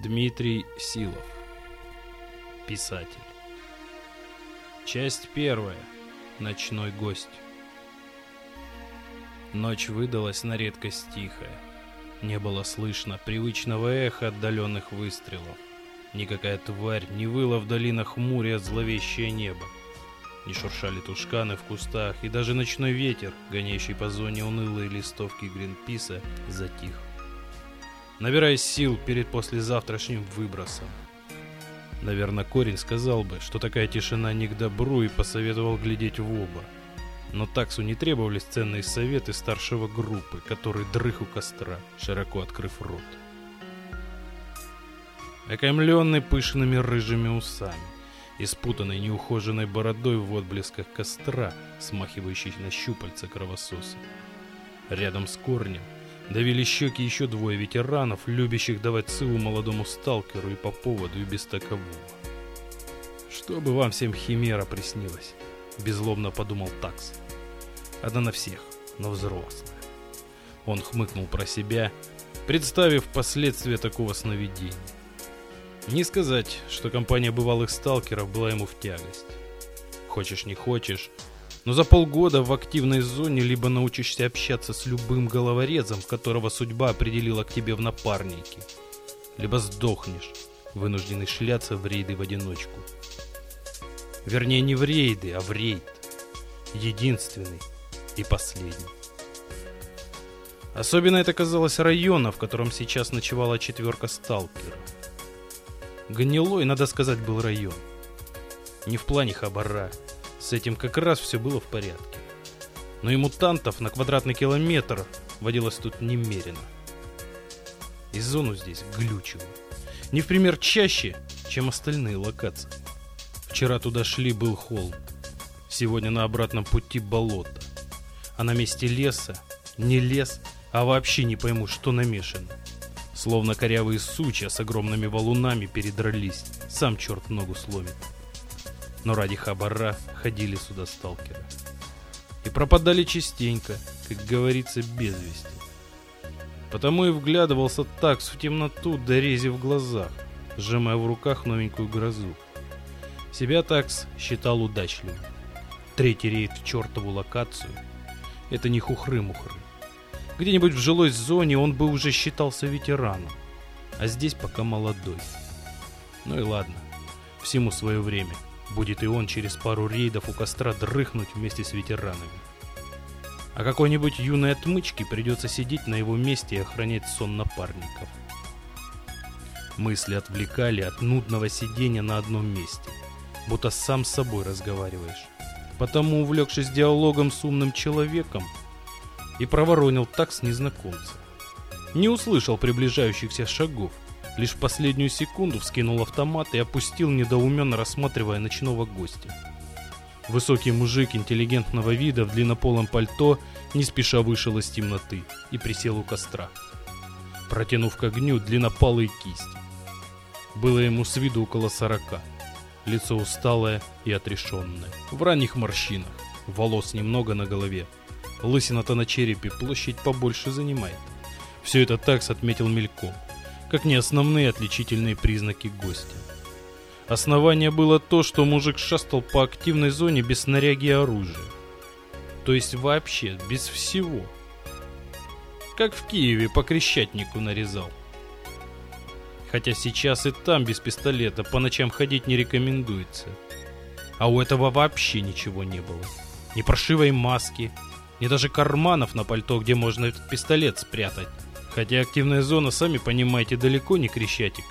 Дмитрий Силов. Писатель. Часть первая. Ночной гость. Ночь выдалась на редкость тихая. Не было слышно привычного эха отдаленных выстрелов. Никакая тварь не выла в долинах моря зловещее небо. Не шуршали тушканы в кустах, и даже ночной ветер, гоняющий по зоне унылые листовки Гринписа, затих набираясь сил перед послезавтрашним выбросом. Наверное, корень сказал бы, что такая тишина не к добру и посоветовал глядеть в оба. Но таксу не требовались ценные советы старшего группы, который дрых у костра, широко открыв рот. Окаймленный пышными рыжими усами и спутанной неухоженной бородой в отблесках костра, смахивающей на щупальца кровососа. Рядом с корнем Давили щеки еще двое ветеранов, любящих давать силу молодому сталкеру и по поводу, и без такового. «Что бы вам всем химера приснилась?» — беззлобно подумал Такс. «Одна на всех, но взрослая». Он хмыкнул про себя, представив последствия такого сновидения. Не сказать, что компания бывалых сталкеров была ему в тягость. Хочешь не хочешь, но за полгода в активной зоне либо научишься общаться с любым головорезом, которого судьба определила к тебе в напарники, либо сдохнешь, вынужденный шляться в рейды в одиночку. Вернее, не в рейды, а в рейд. Единственный и последний. Особенно это казалось района, в котором сейчас ночевала четверка сталкеров. Гнилой, надо сказать, был район. Не в плане хабара, с этим как раз все было в порядке. Но и мутантов на квадратный километр водилось тут немерено. И зону здесь глючило. Не в пример чаще, чем остальные локации. Вчера туда шли был холм. Сегодня на обратном пути болото. А на месте леса не лес, а вообще не пойму, что намешано. Словно корявые сучья с огромными валунами передрались. Сам черт ногу сломит но ради хабара ходили сюда сталкеры. И пропадали частенько, как говорится, без вести. Потому и вглядывался такс в темноту, дорези в глазах, сжимая в руках новенькую грозу. Себя такс считал удачливым. Третий рейд в чертову локацию — это не хухры-мухры. Где-нибудь в жилой зоне он бы уже считался ветераном, а здесь пока молодой. Ну и ладно, всему свое время — Будет и он через пару рейдов у костра дрыхнуть вместе с ветеранами. А какой-нибудь юной отмычке придется сидеть на его месте и охранять сон напарников. Мысли отвлекали от нудного сидения на одном месте, будто сам с собой разговариваешь. Потому, увлекшись диалогом с умным человеком, и проворонил так с незнакомца. Не услышал приближающихся шагов, лишь в последнюю секунду вскинул автомат и опустил, недоуменно рассматривая ночного гостя. Высокий мужик интеллигентного вида в длиннополом пальто не спеша вышел из темноты и присел у костра, протянув к огню длиннопалые кисти. Было ему с виду около сорока, лицо усталое и отрешенное, в ранних морщинах, волос немного на голове, лысина-то на черепе площадь побольше занимает. Все это такс отметил мельком – как не основные отличительные признаки гостя. Основание было то, что мужик шастал по активной зоне без снаряги и оружия. То есть вообще без всего. Как в Киеве по Крещатнику нарезал. Хотя сейчас и там без пистолета по ночам ходить не рекомендуется. А у этого вообще ничего не было. Ни прошивой маски, ни даже карманов на пальто, где можно пистолет спрятать. Хотя активная зона, сами понимаете, далеко не крещатик.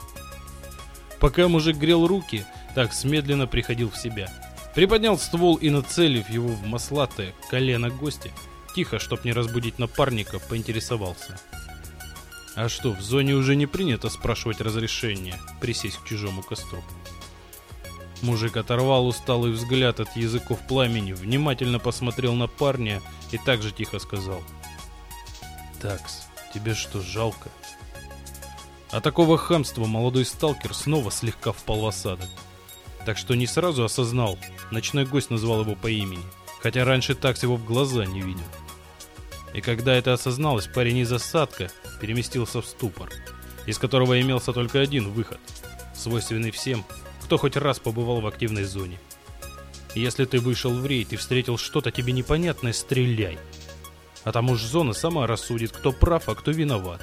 Пока мужик грел руки, так медленно приходил в себя. Приподнял ствол и, нацелив его в маслатое колено гостя, тихо, чтоб не разбудить напарника, поинтересовался. А что, в зоне уже не принято спрашивать разрешения присесть к чужому костру? Мужик оторвал усталый взгляд от языков пламени, внимательно посмотрел на парня и также тихо сказал. «Такс, Тебе что, жалко? А такого хамства молодой сталкер снова слегка впал в осадок. Так что не сразу осознал, ночной гость назвал его по имени, хотя раньше так его в глаза не видел. И когда это осозналось, парень из осадка переместился в ступор. из которого имелся только один выход, свойственный всем, кто хоть раз побывал в активной зоне. Если ты вышел в рейд и встретил что-то тебе непонятное, стреляй. А там уж зона сама рассудит, кто прав, а кто виноват.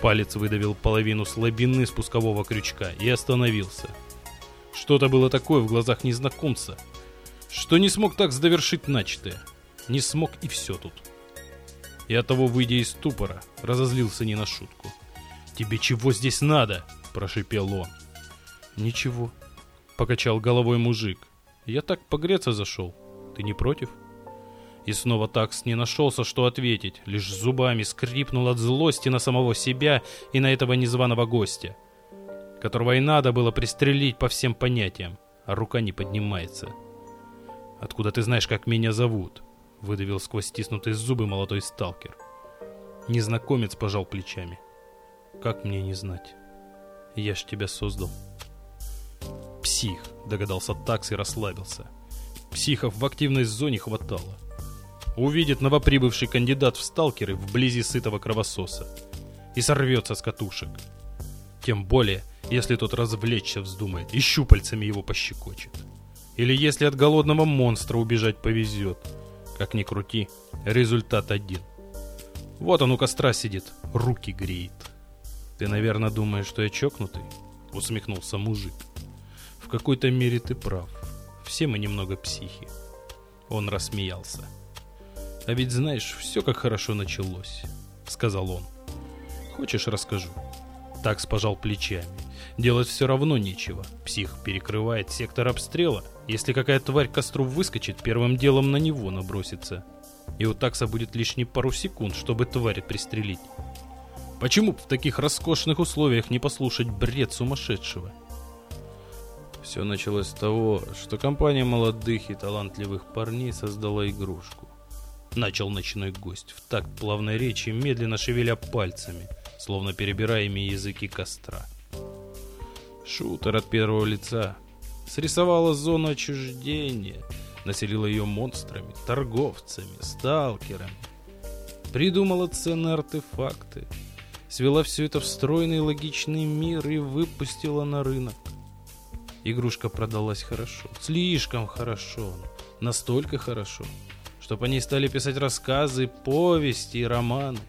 Палец выдавил половину слабины спускового крючка и остановился. Что-то было такое в глазах незнакомца, что не смог так завершить начатое. Не смог и все тут. И от того, выйдя из ступора, разозлился не на шутку. «Тебе чего здесь надо?» – прошипел он. «Ничего», – покачал головой мужик. «Я так погреться зашел. Ты не против?» И снова такс не нашелся, что ответить, лишь зубами скрипнул от злости на самого себя и на этого незваного гостя, которого и надо было пристрелить по всем понятиям, а рука не поднимается. «Откуда ты знаешь, как меня зовут?» — выдавил сквозь стиснутые зубы молодой сталкер. Незнакомец пожал плечами. «Как мне не знать? Я ж тебя создал». «Псих», — догадался такс и расслабился. «Психов в активной зоне хватало увидит новоприбывший кандидат в сталкеры вблизи сытого кровососа и сорвется с катушек. Тем более, если тот развлечься вздумает и щупальцами его пощекочет. Или если от голодного монстра убежать повезет. Как ни крути, результат один. Вот он у костра сидит, руки греет. «Ты, наверное, думаешь, что я чокнутый?» — усмехнулся мужик. «В какой-то мере ты прав. Все мы немного психи». Он рассмеялся. «А ведь знаешь, все как хорошо началось», — сказал он. «Хочешь, расскажу?» Такс пожал плечами. Делать все равно нечего. Псих перекрывает сектор обстрела. Если какая тварь костру выскочит, первым делом на него набросится. И у такса будет лишний пару секунд, чтобы тварь пристрелить. Почему в таких роскошных условиях не послушать бред сумасшедшего? Все началось с того, что компания молодых и талантливых парней создала игрушку. Начал ночной гость, в такт плавной речи, медленно шевеля пальцами, словно перебирая ими языки костра. Шутер от первого лица срисовала зону отчуждения, населила ее монстрами, торговцами, сталкерами. Придумала ценные артефакты, свела все это в стройный логичный мир и выпустила на рынок. Игрушка продалась хорошо, слишком хорошо, настолько хорошо, чтобы они стали писать рассказы, повести и романы.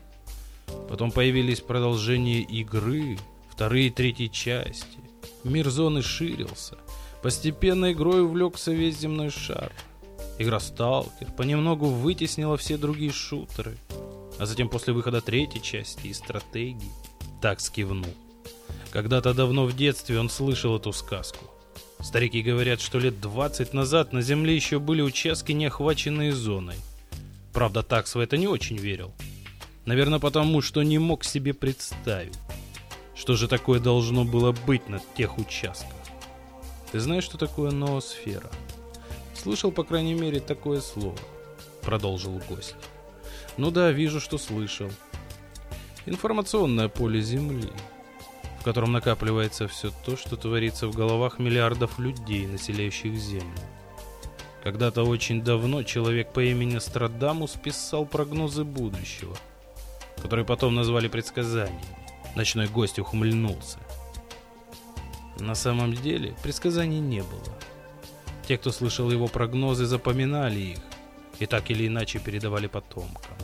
Потом появились продолжения игры, вторые и третьи части. Мир зоны ширился. Постепенно игрой увлекся весь земной шар. Игра Сталкер понемногу вытеснила все другие шутеры. А затем после выхода третьей части и стратегии так скивнул. Когда-то давно в детстве он слышал эту сказку. Старики говорят, что лет 20 назад на Земле еще были участки, не охваченные зоной. Правда, Такс в это не очень верил. Наверное, потому, что не мог себе представить, что же такое должно было быть на тех участках. Ты знаешь, что такое ноосфера? Слышал, по крайней мере, такое слово. Продолжил гость. Ну да, вижу, что слышал. Информационное поле Земли котором накапливается все то, что творится в головах миллиардов людей, населяющих Землю. Когда-то очень давно человек по имени Страдамус писал прогнозы будущего, которые потом назвали предсказаниями. Ночной гость ухмыльнулся. На самом деле предсказаний не было. Те, кто слышал его прогнозы, запоминали их и так или иначе передавали потомкам.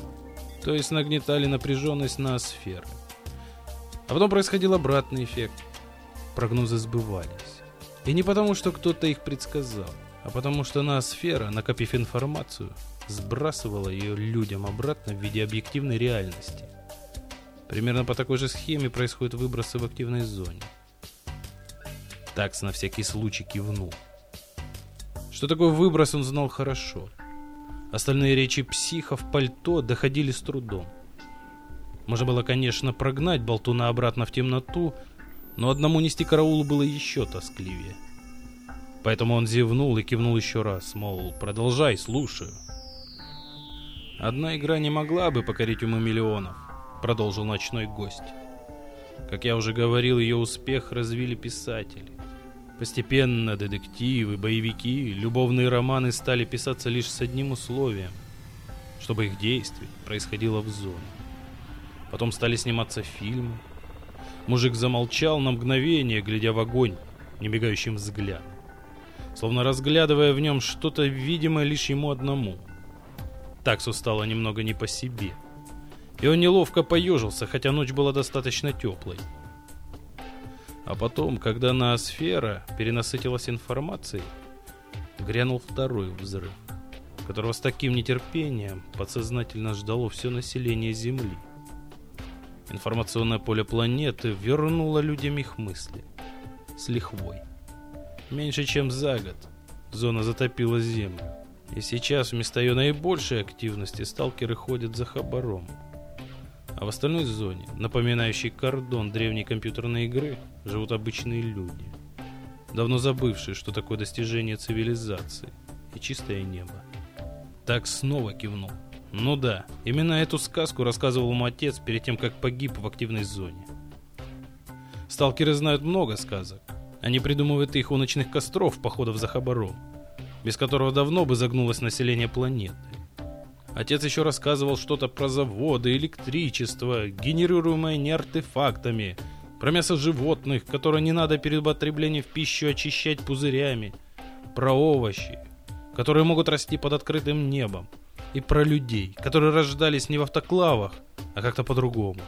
То есть нагнетали напряженность на сферы. А потом происходил обратный эффект. Прогнозы сбывались. И не потому, что кто-то их предсказал, а потому что ноосфера, накопив информацию, сбрасывала ее людям обратно в виде объективной реальности. Примерно по такой же схеме происходят выбросы в активной зоне. Такс на всякий случай кивнул. Что такое выброс, он знал хорошо. Остальные речи психов пальто доходили с трудом. Можно было, конечно, прогнать болтуна обратно в темноту, но одному нести караул было еще тоскливее. Поэтому он зевнул и кивнул еще раз, мол, продолжай, слушаю. «Одна игра не могла бы покорить умы миллионов», — продолжил ночной гость. Как я уже говорил, ее успех развили писатели. Постепенно детективы, боевики, любовные романы стали писаться лишь с одним условием, чтобы их действие происходило в зоне. Потом стали сниматься фильмы. Мужик замолчал на мгновение, глядя в огонь, немигающим взглядом. Словно разглядывая в нем что-то видимое лишь ему одному. Таксу стало немного не по себе. И он неловко поежился, хотя ночь была достаточно теплой. А потом, когда ноосфера перенасытилась информацией, грянул второй взрыв, которого с таким нетерпением подсознательно ждало все население Земли. Информационное поле планеты вернуло людям их мысли. С лихвой. Меньше чем за год зона затопила Землю. И сейчас вместо ее наибольшей активности сталкеры ходят за хабаром. А в остальной зоне, напоминающей кордон древней компьютерной игры, живут обычные люди. Давно забывшие, что такое достижение цивилизации и чистое небо. Так снова кивнул. Ну да, именно эту сказку рассказывал ему отец перед тем, как погиб в активной зоне. Сталкеры знают много сказок. Они придумывают их у ночных костров, походов за хабаром, без которого давно бы загнулось население планеты. Отец еще рассказывал что-то про заводы, электричество, генерируемое не артефактами, про мясо животных, которое не надо перед употреблением в пищу очищать пузырями, про овощи, которые могут расти под открытым небом, и про людей, которые рождались не в автоклавах, а как-то по-другому.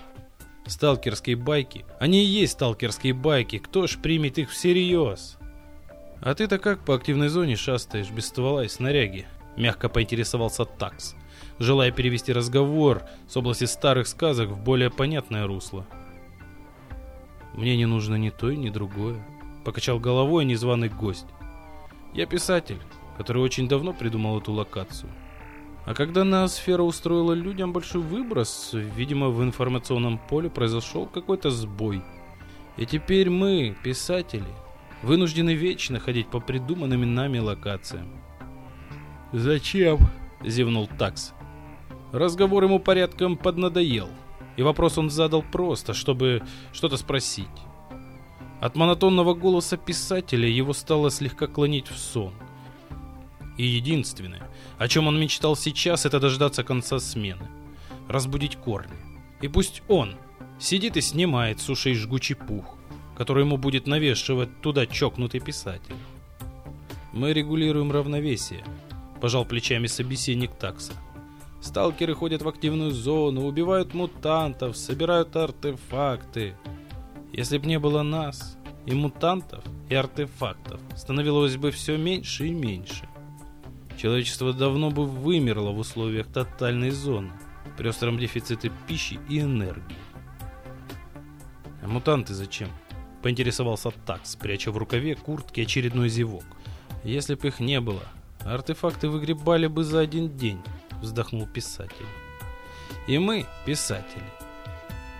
Сталкерские байки, они и есть сталкерские байки, кто ж примет их всерьез? А ты-то как по активной зоне шастаешь без ствола и снаряги? Мягко поинтересовался Такс желая перевести разговор с области старых сказок в более понятное русло. «Мне не нужно ни то, ни другое», — покачал головой незваный гость. «Я писатель, который очень давно придумал эту локацию. А когда Ноосфера устроила людям большой выброс, видимо, в информационном поле произошел какой-то сбой. И теперь мы, писатели, вынуждены вечно ходить по придуманным нами локациям. «Зачем?» — зевнул Такс. Разговор ему порядком поднадоел, и вопрос он задал просто, чтобы что-то спросить. От монотонного голоса писателя его стало слегка клонить в сон. И единственное, о чем он мечтал сейчас, это дождаться конца смены. Разбудить корни. И пусть он сидит и снимает с ушей жгучий пух, который ему будет навешивать туда чокнутый писатель. «Мы регулируем равновесие», – пожал плечами собеседник такса. Сталкеры ходят в активную зону, убивают мутантов, собирают артефакты. Если б не было нас, и мутантов, и артефактов, становилось бы все меньше и меньше. Человечество давно бы вымерло в условиях тотальной зоны, при остром дефиците пищи и энергии. А мутанты зачем? Поинтересовался Такс, пряча в рукаве куртки очередной зевок. Если б их не было, артефакты выгребали бы за один день вздохнул писатель. И мы, писатели,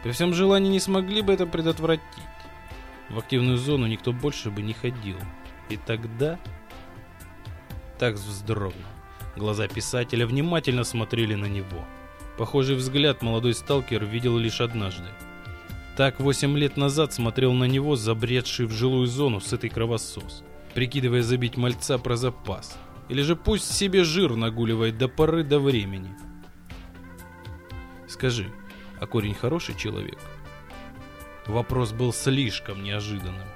при всем желании не смогли бы это предотвратить. В активную зону никто больше бы не ходил. И тогда... Так вздрогнул. Глаза писателя внимательно смотрели на него. Похожий взгляд молодой сталкер видел лишь однажды. Так восемь лет назад смотрел на него забредший в жилую зону сытый кровосос, прикидывая забить мальца про запас. Или же пусть себе жир нагуливает до поры до времени. Скажи, а корень хороший человек? Вопрос был слишком неожиданным.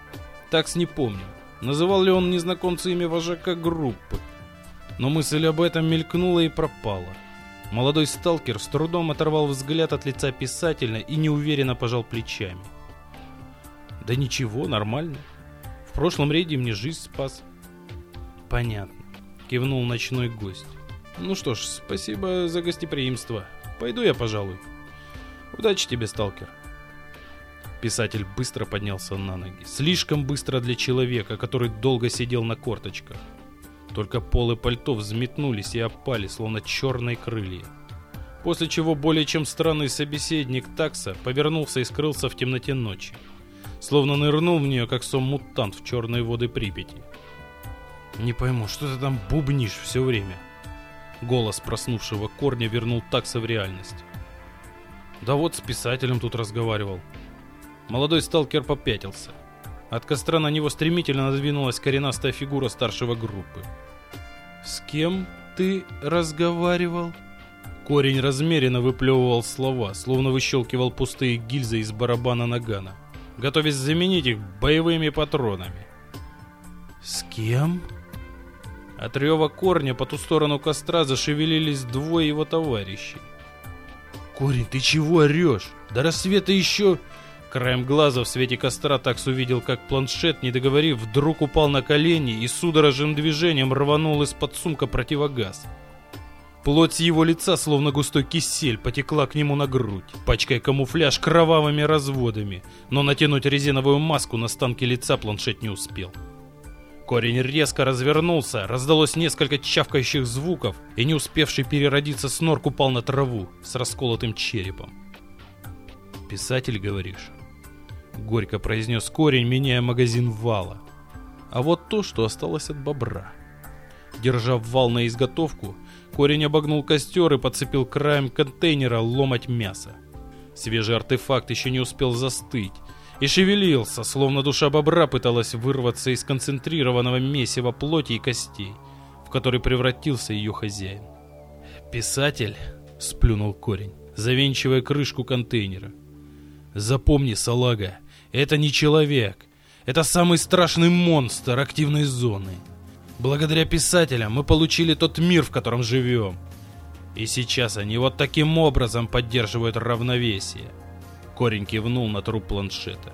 Такс не помнил, называл ли он незнакомца имя вожака группы. Но мысль об этом мелькнула и пропала. Молодой сталкер с трудом оторвал взгляд от лица писателя и неуверенно пожал плечами. Да ничего, нормально. В прошлом рейде мне жизнь спас. Понятно кивнул ночной гость. Ну что ж, спасибо за гостеприимство. Пойду я, пожалуй. Удачи тебе, сталкер. Писатель быстро поднялся на ноги. Слишком быстро для человека, который долго сидел на корточках. Только полы пальто взметнулись и опали, словно черные крылья. После чего более чем странный собеседник такса повернулся и скрылся в темноте ночи. Словно нырнул в нее, как сом-мутант в черные воды Припяти. «Не пойму, что ты там бубнишь все время?» Голос проснувшего корня вернул такса в реальность. «Да вот с писателем тут разговаривал». Молодой сталкер попятился. От костра на него стремительно надвинулась коренастая фигура старшего группы. «С кем ты разговаривал?» Корень размеренно выплевывал слова, словно выщелкивал пустые гильзы из барабана нагана. готовясь заменить их боевыми патронами. «С кем?» От рева корня по ту сторону костра зашевелились двое его товарищей. «Корень, ты чего орешь? До рассвета еще...» Краем глаза в свете костра Такс увидел, как планшет, не договорив, вдруг упал на колени и судорожным движением рванул из-под сумка противогаз. Плоть его лица, словно густой кисель, потекла к нему на грудь, пачкая камуфляж кровавыми разводами, но натянуть резиновую маску на станке лица планшет не успел. Корень резко развернулся, раздалось несколько чавкающих звуков, и не успевший переродиться снорк упал на траву с расколотым черепом. «Писатель, говоришь?» Горько произнес корень, меняя магазин вала. А вот то, что осталось от бобра. Держа вал на изготовку, корень обогнул костер и подцепил краем контейнера ломать мясо. Свежий артефакт еще не успел застыть, и шевелился, словно душа бобра пыталась вырваться из концентрированного месива плоти и костей, в который превратился ее хозяин. «Писатель?» — сплюнул корень, завинчивая крышку контейнера. «Запомни, салага, это не человек. Это самый страшный монстр активной зоны. Благодаря писателям мы получили тот мир, в котором живем. И сейчас они вот таким образом поддерживают равновесие. Корень кивнул на труп планшета.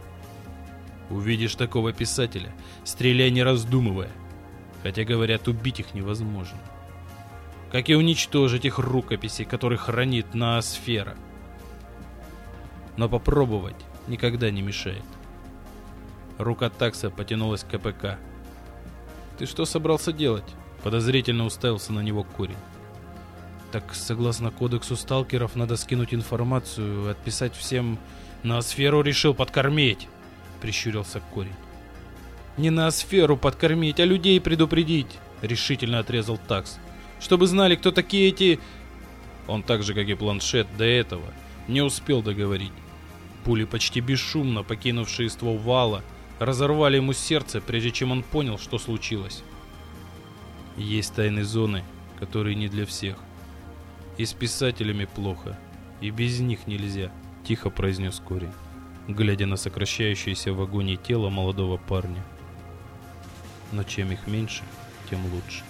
Увидишь такого писателя, стреляй не раздумывая. Хотя, говорят, убить их невозможно. Как и уничтожить их рукописи, которые хранит ноосфера. Но попробовать никогда не мешает. Рука такса потянулась к КПК. «Ты что собрался делать?» Подозрительно уставился на него Корень. Так, согласно кодексу сталкеров, надо скинуть информацию, отписать всем... На сферу решил подкормить, прищурился корень. Не на сферу подкормить, а людей предупредить, решительно отрезал такс. Чтобы знали, кто такие эти... Он так же, как и планшет до этого, не успел договорить. Пули, почти бесшумно покинувшие ствол вала, разорвали ему сердце, прежде чем он понял, что случилось. Есть тайны зоны, которые не для всех. И с писателями плохо, и без них нельзя, тихо произнес Корень, глядя на сокращающееся в агонии тело молодого парня. Но чем их меньше, тем лучше.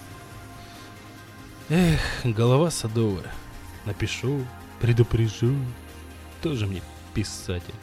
Эх, голова садовая. Напишу, предупрежу. Тоже мне писатель.